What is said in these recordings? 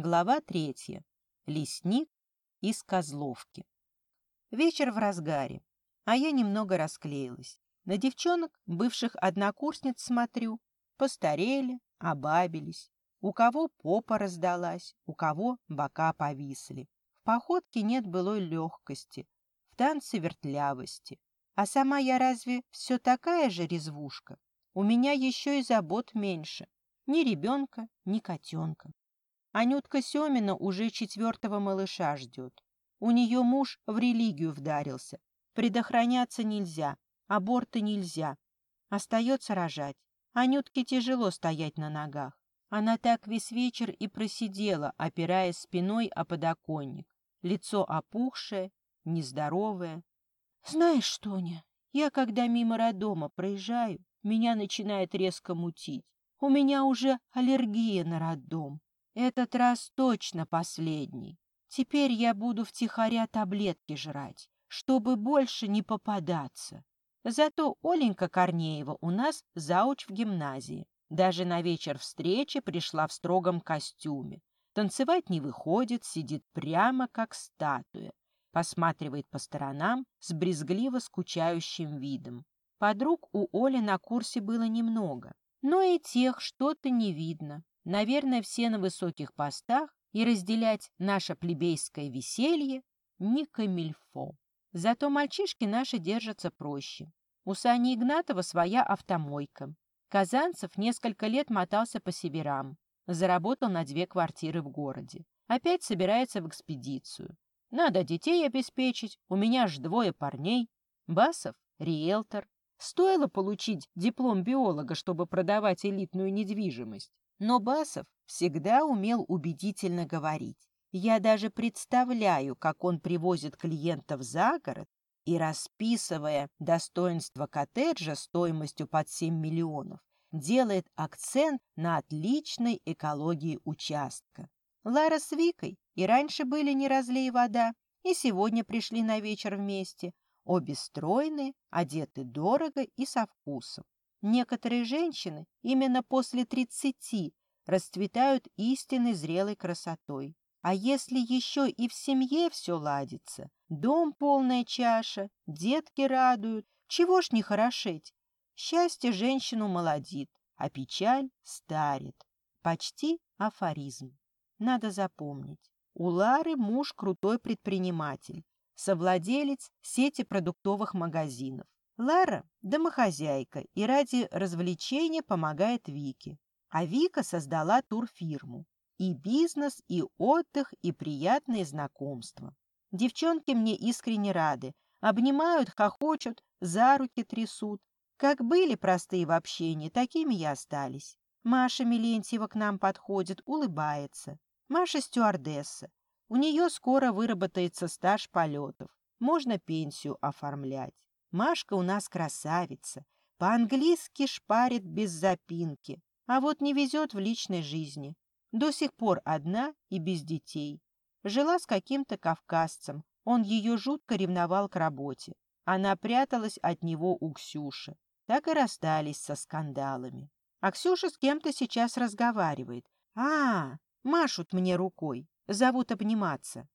Глава третья. Лесник из Козловки. Вечер в разгаре, а я немного расклеилась. На девчонок, бывших однокурсниц, смотрю. Постарели, обабились. У кого попа раздалась, у кого бока повисли. В походке нет былой легкости, в танце вертлявости. А сама я разве все такая же резвушка? У меня еще и забот меньше. Ни ребенка, ни котенка. Анютка Семина уже четвертого малыша ждет. У нее муж в религию вдарился. Предохраняться нельзя, аборты нельзя. Остается рожать. Анютке тяжело стоять на ногах. Она так весь вечер и просидела, опираясь спиной о подоконник. Лицо опухшее, нездоровое. Знаешь, Тоня, я когда мимо роддома проезжаю, меня начинает резко мутить. У меня уже аллергия на роддом. Этот раз точно последний. Теперь я буду втихаря таблетки жрать, чтобы больше не попадаться. Зато Оленька Корнеева у нас зауч в гимназии. Даже на вечер встречи пришла в строгом костюме. Танцевать не выходит, сидит прямо как статуя. Посматривает по сторонам с брезгливо скучающим видом. Подруг у Оли на курсе было немного, но и тех что-то не видно. Наверное, все на высоких постах, и разделять наше плебейское веселье не камильфо. Зато мальчишки наши держатся проще. У Сани Игнатова своя автомойка. Казанцев несколько лет мотался по северам. Заработал на две квартиры в городе. Опять собирается в экспедицию. Надо детей обеспечить, у меня ж двое парней. Басов — риэлтор. Стоило получить диплом биолога, чтобы продавать элитную недвижимость. Но Басов всегда умел убедительно говорить. Я даже представляю, как он привозит клиентов за город и, расписывая достоинство коттеджа стоимостью под 7 миллионов, делает акцент на отличной экологии участка. Лара с Викой и раньше были не разлей вода, и сегодня пришли на вечер вместе. Обе стройные, одеты дорого и со вкусом. Некоторые женщины именно после тридцати расцветают истинной зрелой красотой. А если еще и в семье все ладится, дом полная чаша, детки радуют, чего ж не хорошеть? Счастье женщину молодит, а печаль старит. Почти афоризм. Надо запомнить. У Лары муж крутой предприниматель, совладелец сети продуктовых магазинов. Лара – домохозяйка и ради развлечения помогает Вике. А Вика создала турфирму. И бизнес, и отдых, и приятные знакомства. Девчонки мне искренне рады. Обнимают, хохочут, за руки трясут. Как были простые в общении, такими и остались. Маша Милентьева к нам подходит, улыбается. Маша стюардесса. У нее скоро выработается стаж полетов. Можно пенсию оформлять. Машка у нас красавица, по-английски шпарит без запинки, а вот не везет в личной жизни. До сих пор одна и без детей. Жила с каким-то кавказцем, он ее жутко ревновал к работе. Она пряталась от него у Ксюши. Так и расстались со скандалами. А Ксюша с кем-то сейчас разговаривает. А, машут мне рукой, зовут обниматься.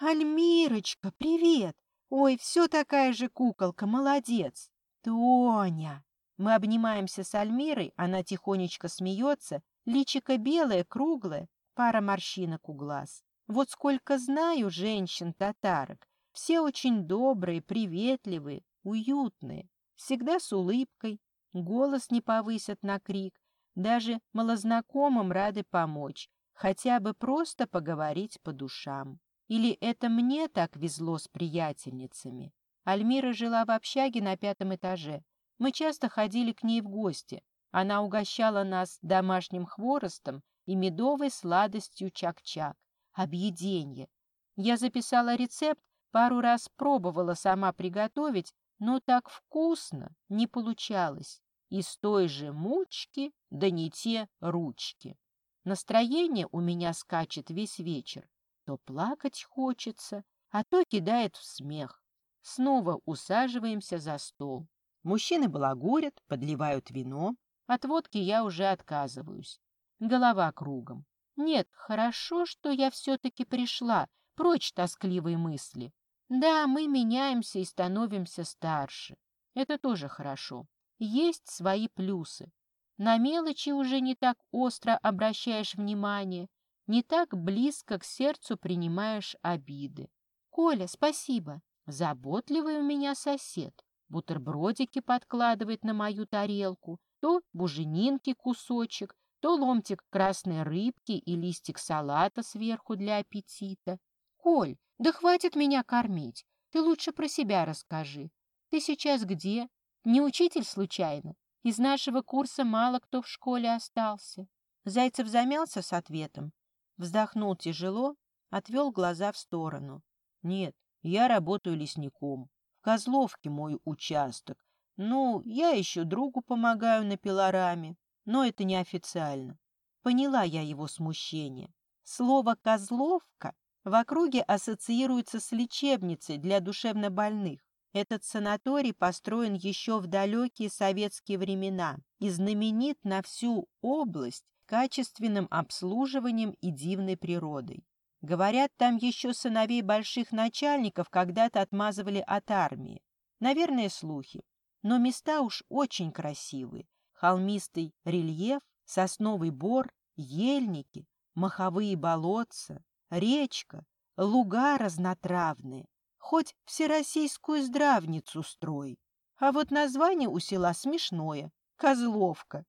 «Альмирочка, привет! Ой, все такая же куколка, молодец. Тоня. Мы обнимаемся с Альмирой, она тихонечко смеется, личико белое, круглое, пара морщинок у глаз. Вот сколько знаю женщин-татарок, все очень добрые, приветливые, уютные, всегда с улыбкой, голос не повысят на крик, даже малознакомым рады помочь, хотя бы просто поговорить по душам. Или это мне так везло с приятельницами? Альмира жила в общаге на пятом этаже. Мы часто ходили к ней в гости. Она угощала нас домашним хворостом и медовой сладостью чак-чак. Объеденье. Я записала рецепт, пару раз пробовала сама приготовить, но так вкусно не получалось. Из той же мучки, да не те ручки. Настроение у меня скачет весь вечер. То плакать хочется, а то кидает в смех. Снова усаживаемся за стол. Мужчины балагурят, подливают вино. От водки я уже отказываюсь. Голова кругом. Нет, хорошо, что я все-таки пришла, прочь тоскливые мысли. Да, мы меняемся и становимся старше. Это тоже хорошо. Есть свои плюсы. На мелочи уже не так остро обращаешь внимание, не так близко к сердцу принимаешь обиды. Коля, спасибо. Заботливый у меня сосед. Бутербродики подкладывает на мою тарелку, то буженинки кусочек, то ломтик красной рыбки и листик салата сверху для аппетита. Коль, да хватит меня кормить. Ты лучше про себя расскажи. Ты сейчас где? Не учитель случайно? Из нашего курса мало кто в школе остался. Зайцев замялся с ответом, вздохнул тяжело, отвел глаза в сторону. Нет, я работаю лесником. В Козловке мой участок. Ну, я еще другу помогаю на пилораме, но это неофициально. Поняла я его смущение. Слово «козловка» в округе ассоциируется с лечебницей для душевнобольных. Этот санаторий построен еще в далекие советские времена и знаменит на всю область качественным обслуживанием и дивной природой. Говорят, там еще сыновей больших начальников когда-то отмазывали от армии. Наверное, слухи. Но места уж очень красивые. Холмистый рельеф, сосновый бор, ельники, маховые болотца, речка, луга разнотравные, Хоть всероссийскую здравницу строй. А вот название у села смешное — Козловка.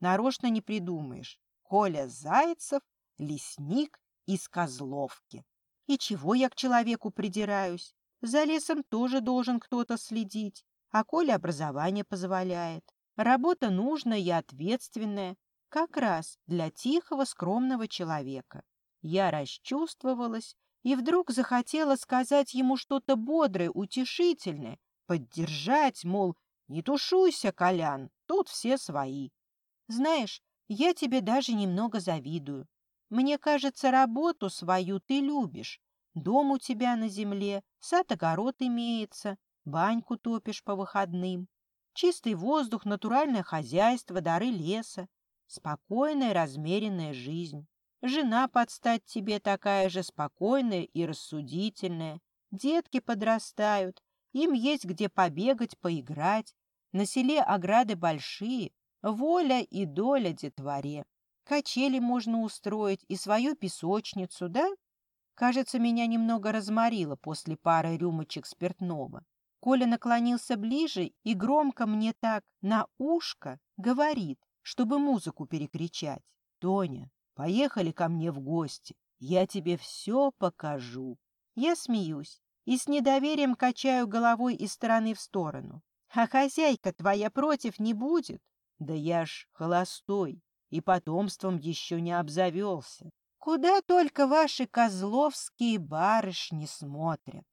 Нарочно не придумаешь. Коля Зайцев, лесник из Козловки. И чего я к человеку придираюсь? За лесом тоже должен кто-то следить, а Коля образование позволяет. Работа нужная и ответственная, как раз для тихого, скромного человека. Я расчувствовалась и вдруг захотела сказать ему что-то бодрое, утешительное, поддержать, мол, не тушуйся, Колян, тут все свои. Знаешь, я тебе даже немного завидую. Мне кажется, работу свою ты любишь. Дом у тебя на земле, сад-огород имеется, баньку топишь по выходным. Чистый воздух, натуральное хозяйство, дары леса, спокойная размеренная жизнь. Жена под стать тебе такая же спокойная и рассудительная. Детки подрастают, им есть где побегать, поиграть. На селе ограды большие, воля и доля детворе. Качели можно устроить и свою песочницу, да? Кажется, меня немного разморило после пары рюмочек спиртного. Коля наклонился ближе и громко мне так на ушко говорит, чтобы музыку перекричать. «Тоня, Поехали ко мне в гости, я тебе все покажу. Я смеюсь и с недоверием качаю головой из стороны в сторону. А хозяйка твоя против не будет? Да я ж холостой и потомством еще не обзавелся. Куда только ваши козловские барышни смотрят.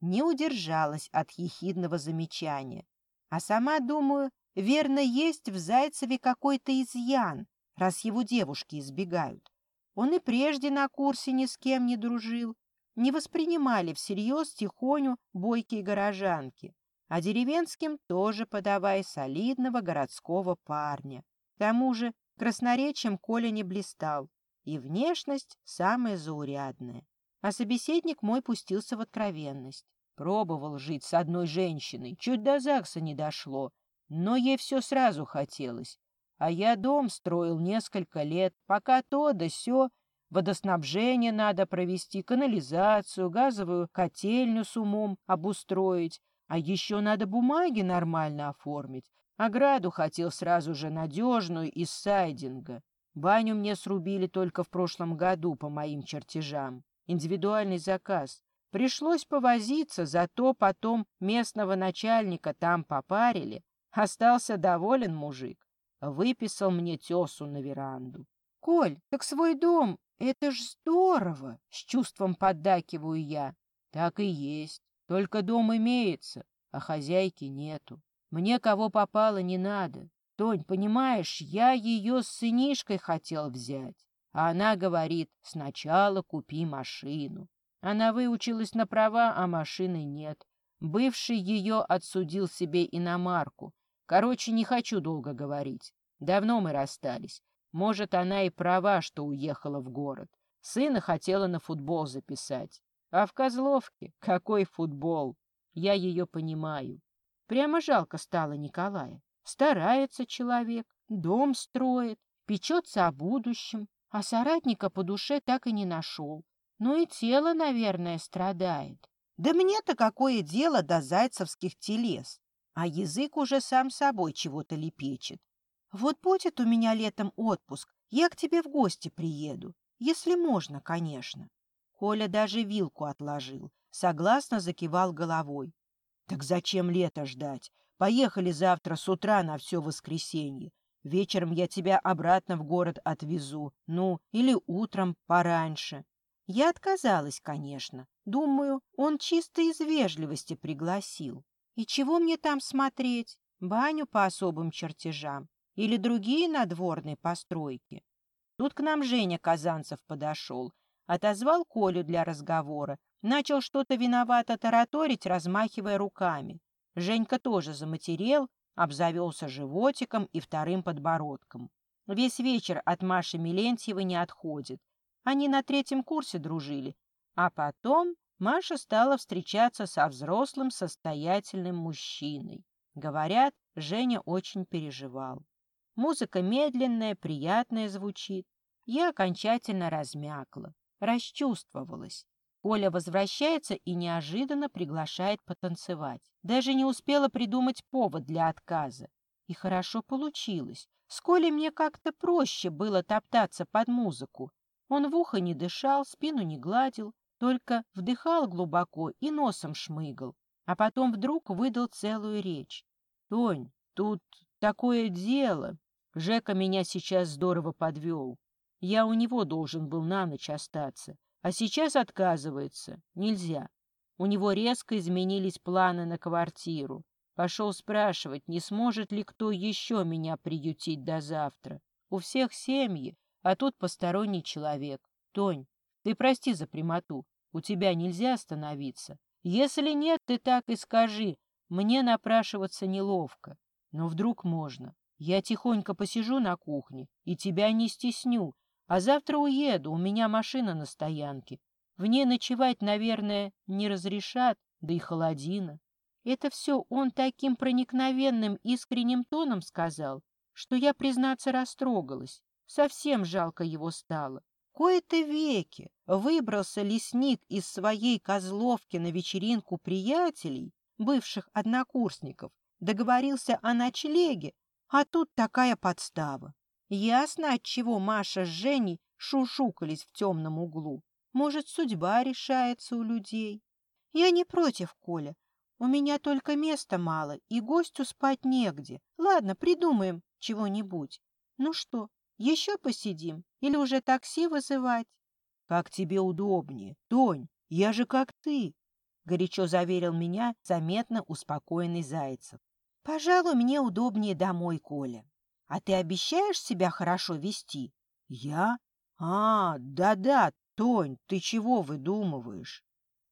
Не удержалась от ехидного замечания. А сама думаю, верно, есть в Зайцеве какой-то изъян, раз его девушки избегают. Он и прежде на курсе ни с кем не дружил, не воспринимали всерьез тихоню бойкие горожанки, а деревенским тоже подавай солидного городского парня. К тому же красноречием Коля не блистал, и внешность самая заурядная. А собеседник мой пустился в откровенность. Пробовал жить с одной женщиной, чуть до ЗАГСа не дошло, но ей все сразу хотелось. А я дом строил несколько лет, пока то да сё, водоснабжение надо провести, канализацию, газовую котельню с умом обустроить, а еще надо бумаги нормально оформить. Ограду хотел сразу же надежную из сайдинга. Баню мне срубили только в прошлом году по моим чертежам. Индивидуальный заказ. Пришлось повозиться, зато потом местного начальника там попарили. Остался доволен мужик выписал мне тесу на веранду. — Коль, так свой дом, это ж здорово! — с чувством поддакиваю я. — Так и есть. Только дом имеется, а хозяйки нету. Мне кого попало не надо. Тонь, понимаешь, я ее с сынишкой хотел взять. А она говорит, сначала купи машину. Она выучилась на права, а машины нет. Бывший ее отсудил себе иномарку, Короче, не хочу долго говорить. Давно мы расстались. Может, она и права, что уехала в город. Сына хотела на футбол записать. А в Козловке какой футбол? Я ее понимаю. Прямо жалко стало Николая. Старается человек, дом строит, печется о будущем, а соратника по душе так и не нашел. Ну и тело, наверное, страдает. Да мне-то какое дело до зайцевских телес? А язык уже сам собой чего-то лепечет. Вот будет у меня летом отпуск, я к тебе в гости приеду. Если можно, конечно. Коля даже вилку отложил, согласно закивал головой. Так зачем лето ждать? Поехали завтра с утра на все воскресенье. Вечером я тебя обратно в город отвезу. Ну, или утром пораньше. Я отказалась, конечно. Думаю, он чисто из вежливости пригласил. И чего мне там смотреть? Баню по особым чертежам? Или другие надворные постройки? Тут к нам Женя Казанцев подошел, отозвал Колю для разговора, начал что-то виновато тараторить, размахивая руками. Женька тоже заматерел, обзавелся животиком и вторым подбородком. Весь вечер от Маши Милентьевой не отходит. Они на третьем курсе дружили. А потом Маша стала встречаться со взрослым состоятельным мужчиной. Говорят, Женя очень переживал. Музыка медленная, приятная звучит. Я окончательно размякла, расчувствовалась. Коля возвращается и неожиданно приглашает потанцевать. Даже не успела придумать повод для отказа. И хорошо получилось. С Колей мне как-то проще было топтаться под музыку. Он в ухо не дышал, спину не гладил, только вдыхал глубоко и носом шмыгал, а потом вдруг выдал целую речь. «Тонь, тут такое дело. Жека меня сейчас здорово подвел. Я у него должен был на ночь остаться, а сейчас отказывается. Нельзя. У него резко изменились планы на квартиру. Пошел спрашивать, не сможет ли кто еще меня приютить до завтра. У всех семьи, а тут посторонний человек. Тонь, ты прости за прямоту. У тебя нельзя остановиться. Если нет, ты так и скажи. Мне напрашиваться неловко. Но вдруг можно. Я тихонько посижу на кухне и тебя не стесню, а завтра уеду, у меня машина на стоянке. В ней ночевать, наверное, не разрешат, да и холодина. Это все он таким проникновенным, искренним тоном сказал, что я, признаться, растрогалась. Совсем жалко его стало. Кое-то веки выбрался лесник из своей козловки на вечеринку приятелей, бывших однокурсников, договорился о ночлеге, а тут такая подстава. Ясно, от чего Маша с Женей шушукались в темном углу. Может, судьба решается у людей. Я не против, Коля. У меня только места мало, и гостю спать негде. Ладно, придумаем чего-нибудь. Ну что, еще посидим или уже такси вызывать? Как тебе удобнее. Тонь, я же как ты, горячо заверил меня заметно успокоенный Зайцев. Пожалуй, мне удобнее домой, Коля. А ты обещаешь себя хорошо вести? Я? А, да-да, Тонь, ты чего выдумываешь?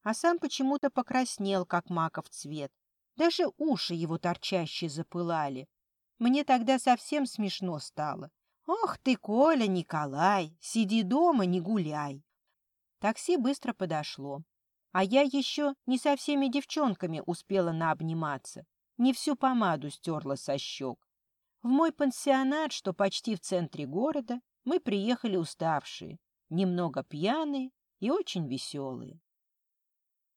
А сам почему-то покраснел, как маков цвет. Даже уши его торчащие запылали. Мне тогда совсем смешно стало. Ох ты, Коля, Николай, сиди дома, не гуляй. Такси быстро подошло. А я еще не со всеми девчонками успела наобниматься не всю помаду стерла со щек. В мой пансионат, что почти в центре города, мы приехали уставшие, немного пьяные и очень веселые.